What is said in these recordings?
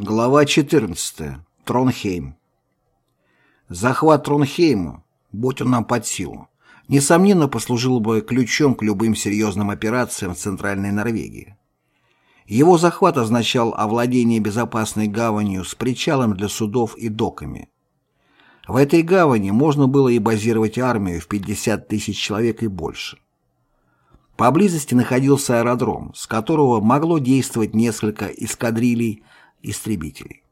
Глава 14. Тронхейм. Захват Тронхейма, будь он нам под силу, несомненно послужил бы ключом к любым серьезным операциям в Центральной Норвегии. Его захват означал овладение безопасной гаванью с причалом для судов и доками. В этой гавани можно было и базировать армию в 50 тысяч человек и больше. Поблизости находился аэродром, с которого могло действовать несколько эскадрилей истребителей.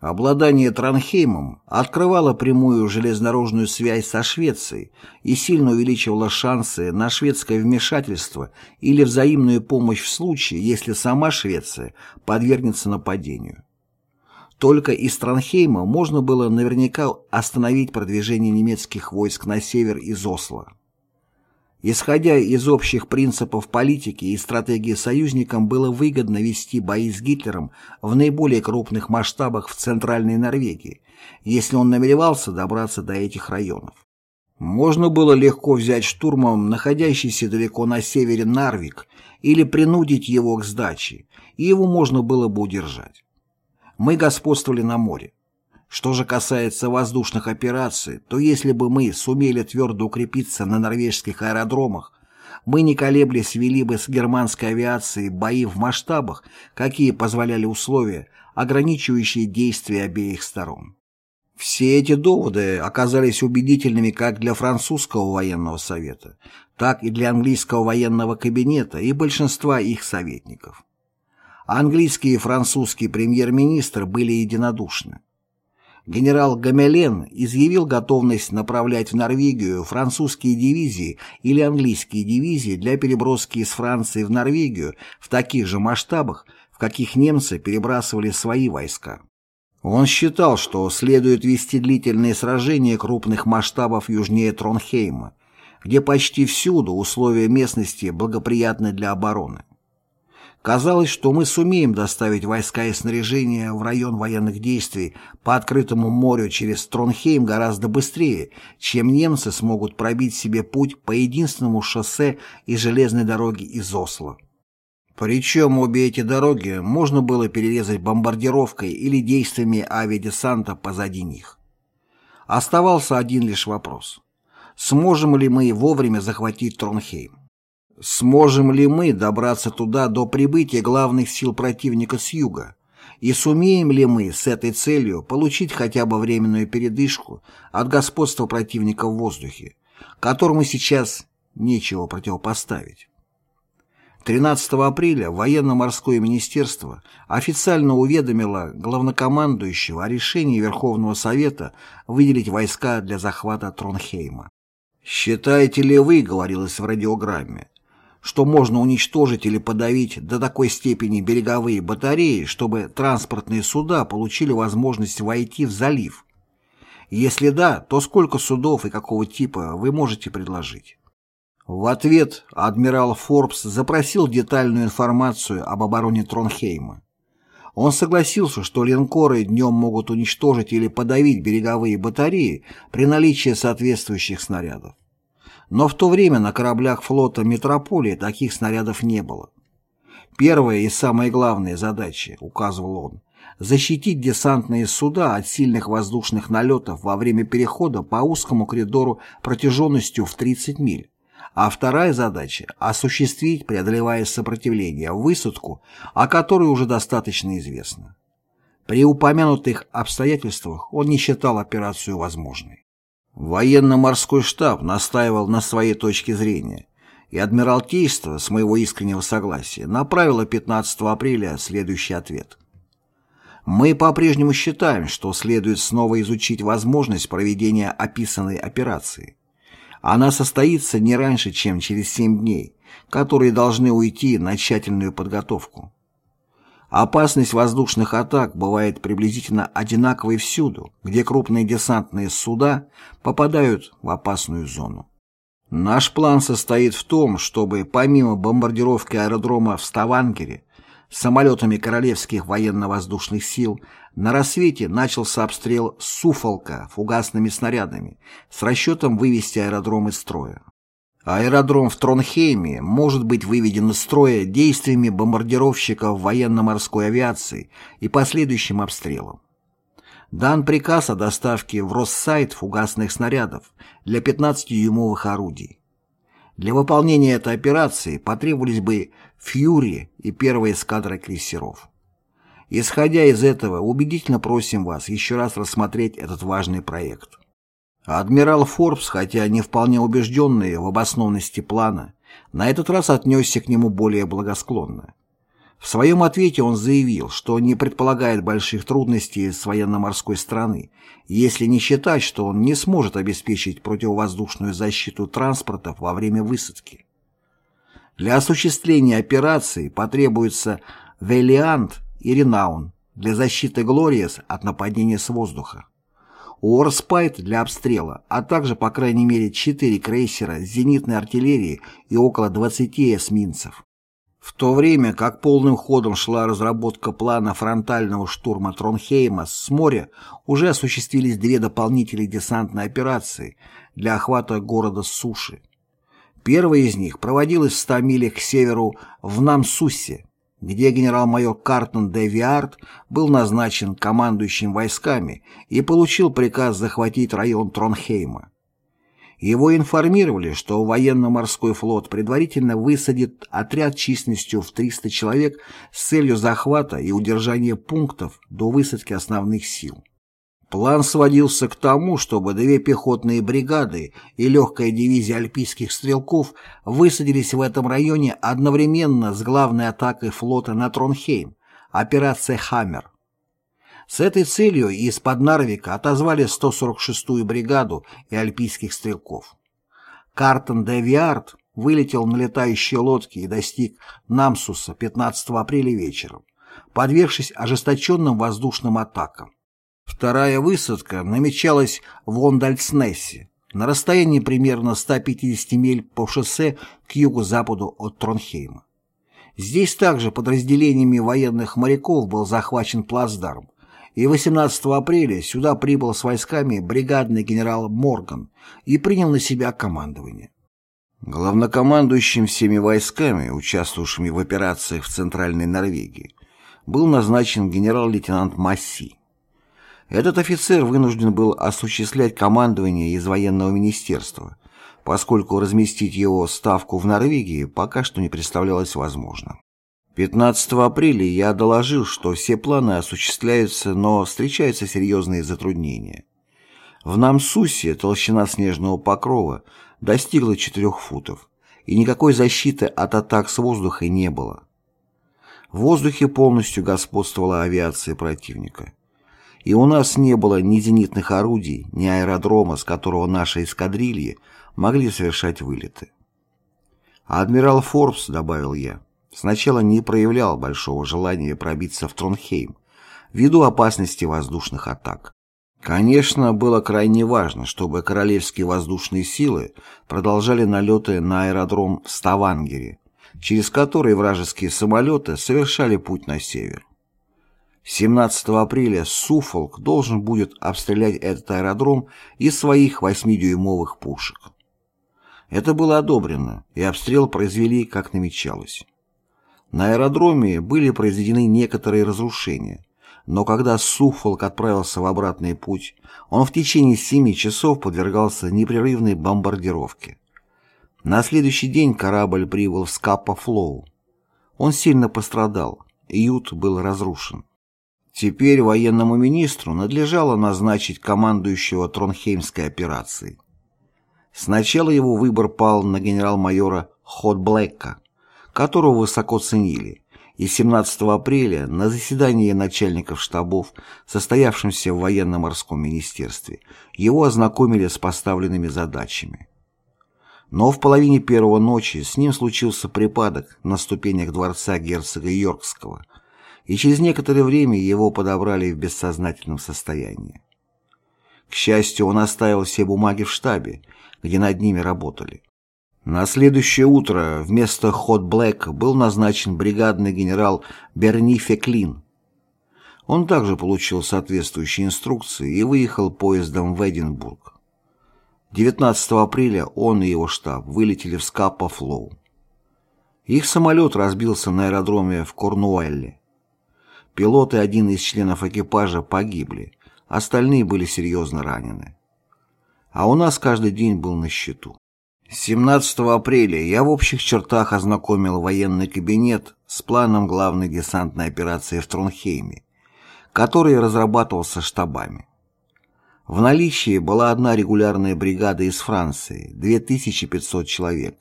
Обладание Транхеймом открывало прямую железнодорожную связь со Швецией и сильно увеличивало шансы на шведское вмешательство или взаимную помощь в случае, если сама Швеция подвергнется нападению. Только из Транхейма можно было наверняка остановить продвижение немецких войск на север из Осло. Исходя из общих принципов политики и стратегии союзникам было выгодно вести бои с Гитлером в наиболее крупных масштабах в Центральной Норвегии, если он намеревался добраться до этих районов. Можно было легко взять штурмом находящийся далеко на севере Нарвик или принудить его к сдаче, и его можно было бы удержать. Мы господствовали на море. Что же касается воздушных операций, то если бы мы сумели твердо укрепиться на норвежских аэродромах, мы не колеблясь вели бы с германской авиацией бои в масштабах, какие позволяли условия, ограничивающие действия обеих сторон. Все эти доводы оказались убедительными как для французского военного совета, так и для английского военного кабинета и большинства их советников. Английский и французский премьер-министры были единодушны генерал Гамелен изъявил готовность направлять в Норвегию французские дивизии или английские дивизии для переброски из Франции в Норвегию в таких же масштабах, в каких немцы перебрасывали свои войска. Он считал, что следует вести длительные сражения крупных масштабов южнее Тронхейма, где почти всюду условия местности благоприятны для обороны. Казалось, что мы сумеем доставить войска и снаряжение в район военных действий по открытому морю через Тронхейм гораздо быстрее, чем немцы смогут пробить себе путь по единственному шоссе и железной дороге из Осло. Причем обе эти дороги можно было перерезать бомбардировкой или действиями авиадесанта позади них. Оставался один лишь вопрос. Сможем ли мы вовремя захватить Тронхейм? Сможем ли мы добраться туда до прибытия главных сил противника с юга? И сумеем ли мы с этой целью получить хотя бы временную передышку от господства противника в воздухе, которому сейчас нечего противопоставить? 13 апреля военно-морское министерство официально уведомило главнокомандующего о решении Верховного Совета выделить войска для захвата Тронхейма. «Считаете ли вы, — говорилось в радиограмме, что можно уничтожить или подавить до такой степени береговые батареи, чтобы транспортные суда получили возможность войти в залив? Если да, то сколько судов и какого типа вы можете предложить? В ответ адмирал Форбс запросил детальную информацию об обороне Тронхейма. Он согласился, что линкоры днем могут уничтожить или подавить береговые батареи при наличии соответствующих снарядов. Но в то время на кораблях флота «Метрополии» таких снарядов не было. Первая и самая главная задача, указывал он, защитить десантные суда от сильных воздушных налетов во время перехода по узкому коридору протяженностью в 30 миль. А вторая задача – осуществить, преодолевая сопротивление, высадку, о которой уже достаточно известно. При упомянутых обстоятельствах он не считал операцию возможной. Военно-морской штаб настаивал на своей точке зрения, и Адмиралтейство, с моего искреннего согласия, направило 15 апреля следующий ответ. Мы по-прежнему считаем, что следует снова изучить возможность проведения описанной операции. Она состоится не раньше, чем через 7 дней, которые должны уйти на тщательную подготовку. Опасность воздушных атак бывает приблизительно одинаковой всюду, где крупные десантные суда попадают в опасную зону. Наш план состоит в том, чтобы помимо бомбардировки аэродрома в Ставангере самолетами Королевских военно-воздушных сил на рассвете начался обстрел Суфолка фугасными снарядами с расчетом вывести аэродром из строя. Аэродром в Тронхейме может быть выведен из строя действиями бомбардировщиков военно-морской авиации и последующим обстрелом. Дан приказ о доставке в Россайт фугасных снарядов для 15-дюймовых орудий. Для выполнения этой операции потребовались бы «Фьюри» и первая эскадра крейсеров. Исходя из этого, убедительно просим вас еще раз рассмотреть этот важный проект. Адмирал Форбс, хотя не вполне убежденный в обоснованности плана, на этот раз отнесся к нему более благосклонно. В своем ответе он заявил, что не предполагает больших трудностей с военно-морской стороны, если не считать, что он не сможет обеспечить противовоздушную защиту транспортов во время высадки. Для осуществления операции потребуется «Велиант» и «Ренаун» для защиты «Глориес» от нападения с воздуха. Уорспайт для обстрела, а также по крайней мере 4 крейсера зенитной артиллерией и около 20 эсминцев. В то время как полным ходом шла разработка плана фронтального штурма Тронхейма с моря, уже осуществились две дополнительные десантные операции для охвата города с суши. Первая из них проводилась в 100 милях к северу в Намсусе, где генерал-майор Картон де Виарт был назначен командующим войсками и получил приказ захватить район Тронхейма. Его информировали, что военно-морской флот предварительно высадит отряд численностью в 300 человек с целью захвата и удержания пунктов до высадки основных сил. План сводился к тому, чтобы две пехотные бригады и легкая дивизия альпийских стрелков высадились в этом районе одновременно с главной атакой флота на Тронхейм, операция «Хаммер». С этой целью из-под Нарвика отозвали 146-ю бригаду и альпийских стрелков. Картон де Виарт вылетел на летающей лодке и достиг Намсуса 15 апреля вечером, подвергшись ожесточенным воздушным атакам. Вторая высадка намечалась в Лондальцнессе, на расстоянии примерно 150 миль по шоссе к юго-западу от Тронхейма. Здесь также подразделениями военных моряков был захвачен плацдарм, и 18 апреля сюда прибыл с войсками бригадный генерал Морган и принял на себя командование. Главнокомандующим всеми войсками, участвовавшими в операциях в Центральной Норвегии, был назначен генерал-лейтенант Масси. Этот офицер вынужден был осуществлять командование из военного министерства, поскольку разместить его ставку в Норвегии пока что не представлялось возможным. 15 апреля я доложил, что все планы осуществляются, но встречаются серьезные затруднения. В Намсусе толщина снежного покрова достигла 4 футов, и никакой защиты от атак с воздуха не было. В воздухе полностью господствовала авиация противника и у нас не было ни зенитных орудий, ни аэродрома, с которого наши эскадрильи могли совершать вылеты. А адмирал Форбс, добавил я, сначала не проявлял большого желания пробиться в Тронхейм ввиду опасности воздушных атак. Конечно, было крайне важно, чтобы королевские воздушные силы продолжали налеты на аэродром в Ставангере, через который вражеские самолеты совершали путь на север. 17 апреля Суфолк должен будет обстрелять этот аэродром из своих 8-дюймовых пушек. Это было одобрено, и обстрел произвели, как намечалось. На аэродроме были произведены некоторые разрушения, но когда Суфолк отправился в обратный путь, он в течение 7 часов подвергался непрерывной бомбардировке. На следующий день корабль прибыл в Скаппа-Флоу. Он сильно пострадал, ют был разрушен. Теперь военному министру надлежало назначить командующего Тронхеймской операцией. Сначала его выбор пал на генерал-майора Хотблэка, которого высоко ценили, и 17 апреля на заседании начальников штабов, состоявшемся в военно-морском министерстве, его ознакомили с поставленными задачами. Но в половине первого ночи с ним случился припадок на ступенях дворца герцога Йоркского – и через некоторое время его подобрали в бессознательном состоянии. К счастью, он оставил все бумаги в штабе, где над ними работали. На следующее утро вместо Хот Блэк был назначен бригадный генерал Берни Феклин. Он также получил соответствующие инструкции и выехал поездом в Эдинбург. 19 апреля он и его штаб вылетели в Скапа-Флоу. Их самолет разбился на аэродроме в Корнуэлле. Пилот и один из членов экипажа погибли, остальные были серьезно ранены. А у нас каждый день был на счету. 17 апреля я в общих чертах ознакомил военный кабинет с планом главной десантной операции в Тронхейме, который разрабатывался штабами. В наличии была одна регулярная бригада из Франции, 2500 человек,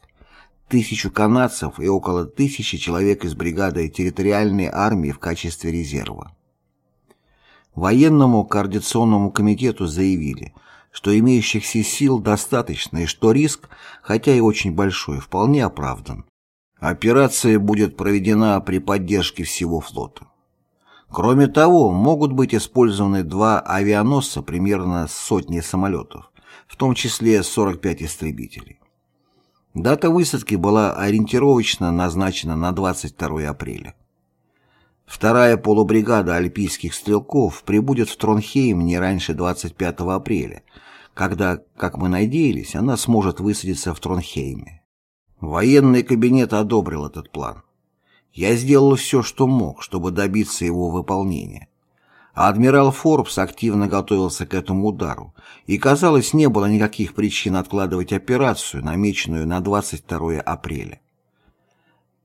тысячу канадцев и около тысячи человек из бригады территориальной армии в качестве резерва. Военному координационному комитету заявили, что имеющихся сил достаточно и что риск, хотя и очень большой, вполне оправдан. Операция будет проведена при поддержке всего флота. Кроме того, могут быть использованы два авианосца примерно с сотней самолетов, в том числе 45 истребителей. Дата высадки была ориентировочно назначена на 22 апреля. Вторая полубригада альпийских стрелков прибудет в Тронхейм не раньше 25 апреля, когда, как мы надеялись, она сможет высадиться в Тронхейме. Военный кабинет одобрил этот план. Я сделал все, что мог, чтобы добиться его выполнения. Адмирал Форбс активно готовился к этому удару, и, казалось, не было никаких причин откладывать операцию, намеченную на 22 апреля.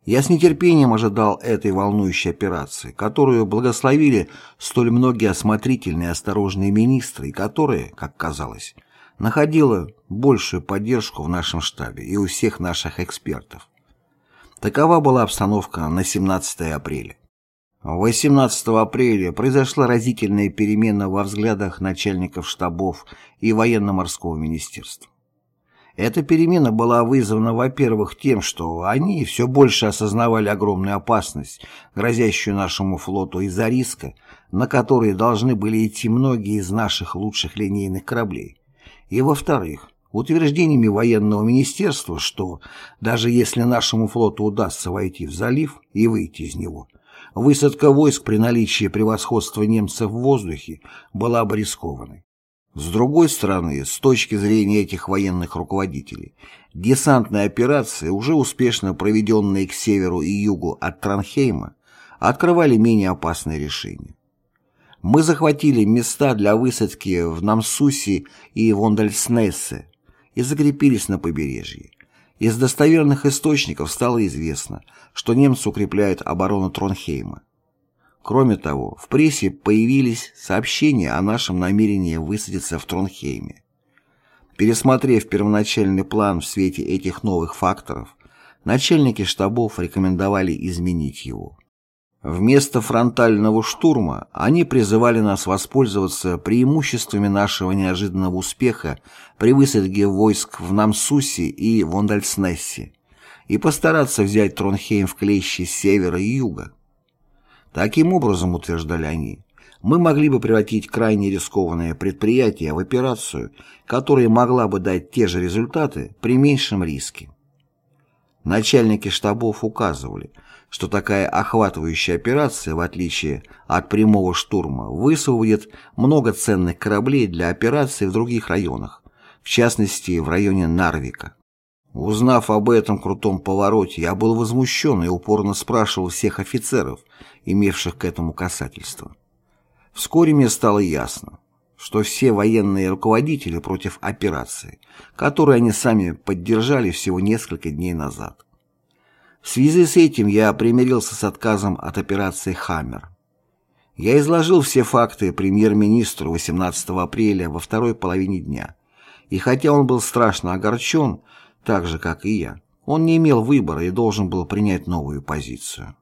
Я с нетерпением ожидал этой волнующей операции, которую благословили столь многие осмотрительные и осторожные министры, и которая, как казалось, находила большую поддержку в нашем штабе и у всех наших экспертов. Такова была обстановка на 17 апреля. 18 апреля произошла разительная перемена во взглядах начальников штабов и военно-морского министерства. Эта перемена была вызвана, во-первых, тем, что они все больше осознавали огромную опасность, грозящую нашему флоту из-за риска, на который должны были идти многие из наших лучших линейных кораблей. И, во-вторых, утверждениями военного министерства, что даже если нашему флоту удастся войти в залив и выйти из него, высадка войск при наличии превосходства немцев в воздухе была бы рискованной. С другой стороны, с точки зрения этих военных руководителей, десантные операции, уже успешно проведенные к северу и югу от Транхейма, открывали менее опасные решения. Мы захватили места для высадки в Намсусе и Вондальснессе, и закрепились на побережье. Из достоверных источников стало известно, что немцы укрепляют оборону Тронхейма. Кроме того, в прессе появились сообщения о нашем намерении высадиться в Тронхейме. Пересмотрев первоначальный план в свете этих новых факторов, начальники штабов рекомендовали изменить его. Вместо фронтального штурма они призывали нас воспользоваться преимуществами нашего неожиданного успеха при высадке войск в Намсусе и Вондальснессе и постараться взять Тронхейм в клещи с севера и юга. Таким образом, утверждали они, мы могли бы превратить крайне рискованное предприятие в операцию, которая могла бы дать те же результаты при меньшем риске. Начальники штабов указывали – что такая охватывающая операция, в отличие от прямого штурма, высвободит много ценных кораблей для операций в других районах, в частности в районе Нарвика. Узнав об этом крутом повороте, я был возмущен и упорно спрашивал всех офицеров, имевших к этому касательство. Вскоре мне стало ясно, что все военные руководители против операции, которую они сами поддержали всего несколько дней назад. В связи с этим я примирился с отказом от операции «Хаммер». Я изложил все факты премьер-министру 18 апреля во второй половине дня. И хотя он был страшно огорчен, так же, как и я, он не имел выбора и должен был принять новую позицию.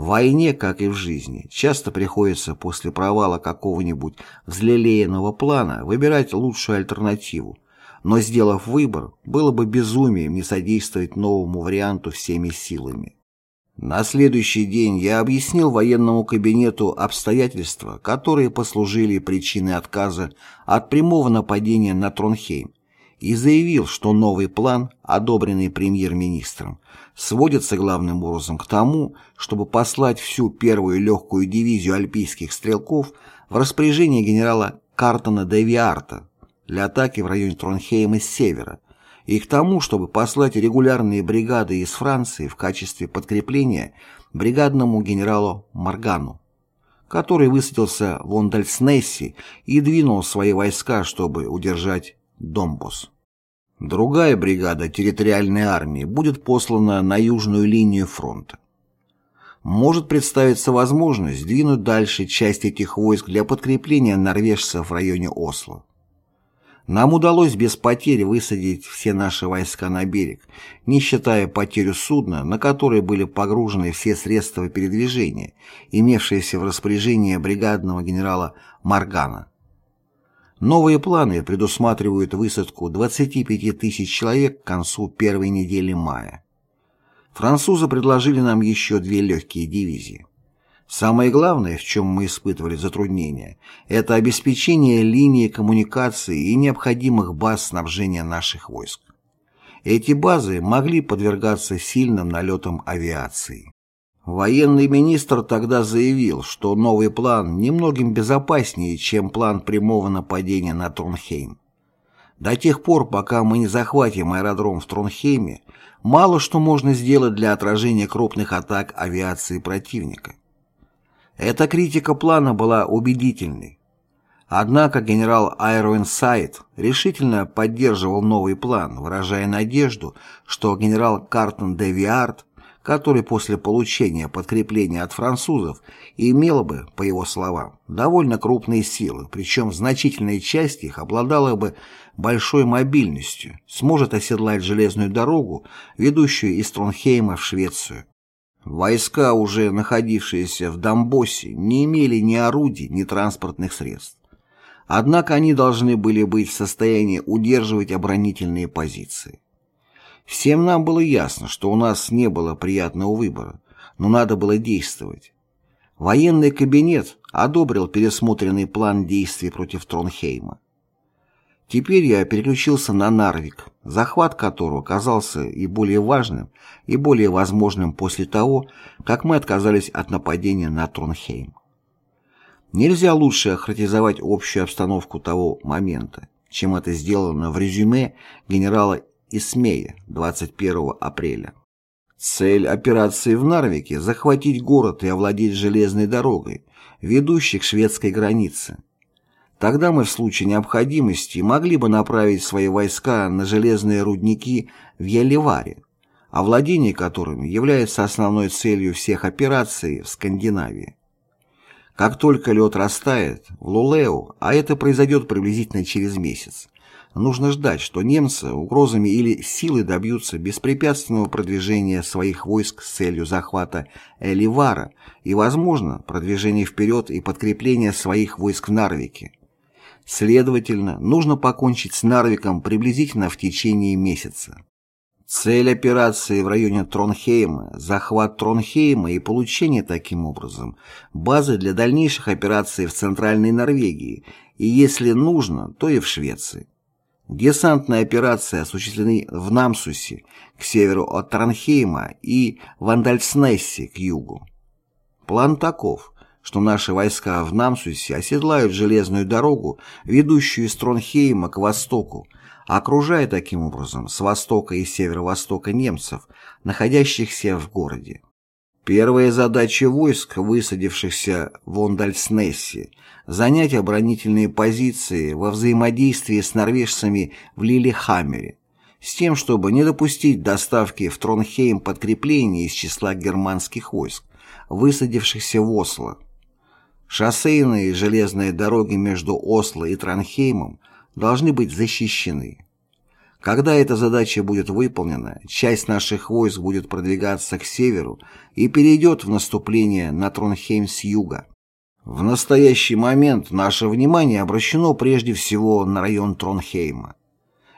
В войне, как и в жизни, часто приходится после провала какого-нибудь взлелеянного плана выбирать лучшую альтернативу, но, сделав выбор, было бы безумием не содействовать новому варианту всеми силами. На следующий день я объяснил военному кабинету обстоятельства, которые послужили причиной отказа от прямого нападения на Тронхейм, и заявил, что новый план, одобренный премьер-министром, сводится главным образом к тому, чтобы послать всю первую легкую дивизию альпийских стрелков в распоряжение генерала Картона де Виарта, для атаки в районе Тронхейма с севера, и к тому, чтобы послать регулярные бригады из Франции в качестве подкрепления бригадному генералу Маргану, который высадился в Ондальснесси и двинул свои войска, чтобы удержать Домбос. Другая бригада территориальной армии будет послана на южную линию фронта. Может представиться возможность двинуть дальше часть этих войск для подкрепления норвежцев в районе Осло. Нам удалось без потерь высадить все наши войска на берег, не считая потерю судна, на которое были погружены все средства передвижения, имевшиеся в распоряжении бригадного генерала Маргана. Новые планы предусматривают высадку 25 тысяч человек к концу первой недели мая. Французы предложили нам еще две легкие дивизии. Самое главное, в чем мы испытывали затруднения, это обеспечение линии коммуникации и необходимых баз снабжения наших войск. Эти базы могли подвергаться сильным налетам авиации. Военный министр тогда заявил, что новый план немногим безопаснее, чем план прямого нападения на Тронхейм. До тех пор, пока мы не захватим аэродром в Тронхейме, мало что можно сделать для отражения крупных атак авиации противника. Эта критика плана была убедительной. Однако генерал Айроинсайд решительно поддерживал новый план, выражая надежду, что генерал Картон де Виард, который после получения подкрепления от французов имел бы, по его словам, довольно крупные силы, причем значительная часть их обладала бы большой мобильностью, сможет оседлать железную дорогу, ведущую из Тронхейма в Швецию, Войска, уже находившиеся в Донбоссе, не имели ни орудий, ни транспортных средств. Однако они должны были быть в состоянии удерживать оборонительные позиции. Всем нам было ясно, что у нас не было приятного выбора, но надо было действовать. Военный кабинет одобрил пересмотренный план действий против Тронхейма. Теперь я переключился на Нарвик, захват которого казался и более важным, и более возможным после того, как мы отказались от нападения на Тронхейм. Нельзя лучше охарактеризовать общую обстановку того момента, чем это сделано в резюме генерала Исмея 21 апреля. Цель операции в Нарвике – захватить город и овладеть железной дорогой, ведущей к шведской границе, Тогда мы в случае необходимости могли бы направить свои войска на железные рудники в Ялеваре, овладение которыми является основной целью всех операций в Скандинавии. Как только лед растает в Лулео, а это произойдет приблизительно через месяц, нужно ждать, что немцы угрозами или силой добьются беспрепятственного продвижения своих войск с целью захвата Эливара и, возможно, продвижения вперед и подкрепления своих войск в Нарвике. Следовательно, нужно покончить с Нарвиком приблизительно в течение месяца. Цель операции в районе Тронхейма – захват Тронхейма и получение таким образом базы для дальнейших операций в Центральной Норвегии и, если нужно, то и в Швеции. Десантные операции осуществлены в Намсусе к северу от Тронхейма и в Андальснессе к югу. План таков что наши войска в Намсусе оседлают железную дорогу, ведущую из Тронхейма к востоку, окружая таким образом с востока и северо-востока немцев, находящихся в городе. Первая задача войск, высадившихся в Ондальснессе, занять оборонительные позиции во взаимодействии с норвежцами в Лилихаммере, с тем, чтобы не допустить доставки в Тронхейм подкреплений из числа германских войск, высадившихся в Осло. Шоссейные и железные дороги между Осло и Транхеймом должны быть защищены. Когда эта задача будет выполнена, часть наших войск будет продвигаться к северу и перейдет в наступление на Тронхейм с юга. В настоящий момент наше внимание обращено прежде всего на район Тронхейма.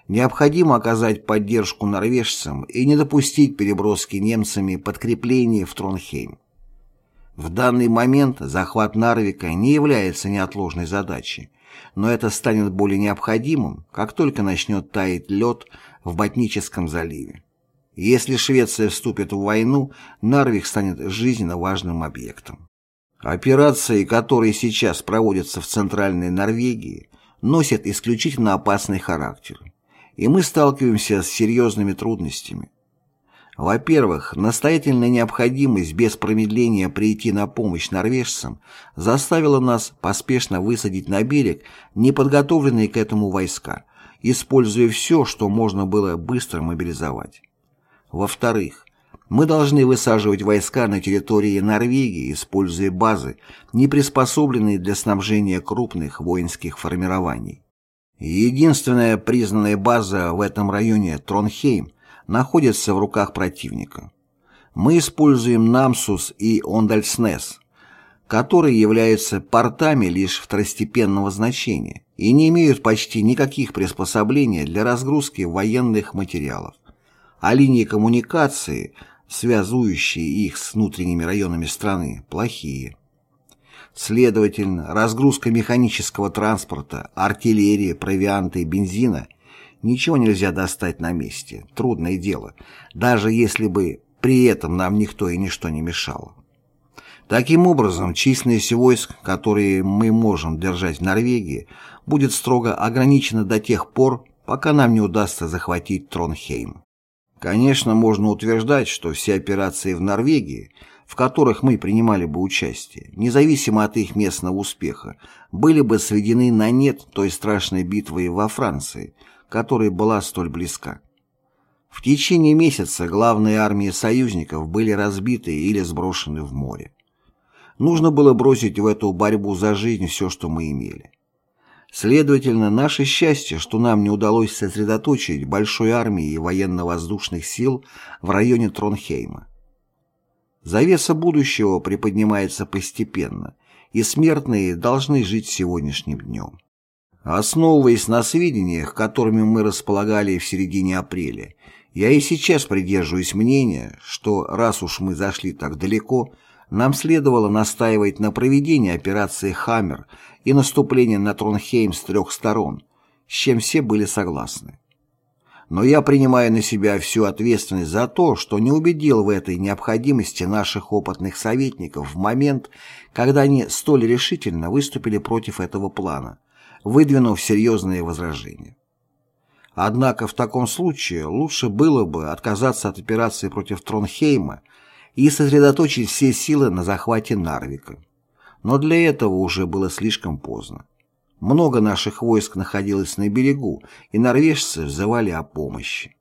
Необходимо оказать поддержку норвежцам и не допустить переброски немцами подкреплений в Тронхейм. В данный момент захват Нарвика не является неотложной задачей, но это станет более необходимым, как только начнет таять лед в Ботническом заливе. Если Швеция вступит в войну, Нарвик станет жизненно важным объектом. Операции, которые сейчас проводятся в Центральной Норвегии, носят исключительно опасный характер, и мы сталкиваемся с серьезными трудностями. Во-первых, настоятельная необходимость без промедления прийти на помощь норвежцам заставила нас поспешно высадить на берег неподготовленные к этому войска, используя все, что можно было быстро мобилизовать. Во-вторых, мы должны высаживать войска на территории Норвегии, используя базы, не приспособленные для снабжения крупных воинских формирований. Единственная признанная база в этом районе Тронхейм находится в руках противника. Мы используем Намсус и Ондальснес, которые являются портами лишь второстепенного значения и не имеют почти никаких приспособлений для разгрузки военных материалов, а линии коммуникации, связующие их с внутренними районами страны, плохие. Следовательно, разгрузка механического транспорта, артиллерии, провианта и бензина ничего нельзя достать на месте, трудное дело, даже если бы при этом нам никто и ничто не мешало. Таким образом, численность войск, которые мы можем держать в Норвегии, будет строго ограничена до тех пор, пока нам не удастся захватить Тронхейм. Конечно, можно утверждать, что все операции в Норвегии, в которых мы принимали бы участие, независимо от их местного успеха, были бы сведены на нет той страшной битвой во Франции, которая была столь близка. В течение месяца главные армии союзников были разбиты или сброшены в море. Нужно было бросить в эту борьбу за жизнь все, что мы имели. Следовательно, наше счастье, что нам не удалось сосредоточить большой армии военно-воздушных сил в районе Тронхейма. Завеса будущего приподнимается постепенно, и смертные должны жить сегодняшним днем. Основываясь на сведениях, которыми мы располагали в середине апреля, я и сейчас придерживаюсь мнения, что раз уж мы зашли так далеко, нам следовало настаивать на проведении операции «Хаммер» и наступления на Тронхейм с трех сторон, с чем все были согласны. Но я принимаю на себя всю ответственность за то, что не убедил в этой необходимости наших опытных советников в момент, когда они столь решительно выступили против этого плана, выдвинув серьезные возражения. Однако в таком случае лучше было бы отказаться от операции против Тронхейма и сосредоточить все силы на захвате Нарвика. Но для этого уже было слишком поздно. Много наших войск находилось на берегу, и норвежцы взывали о помощи.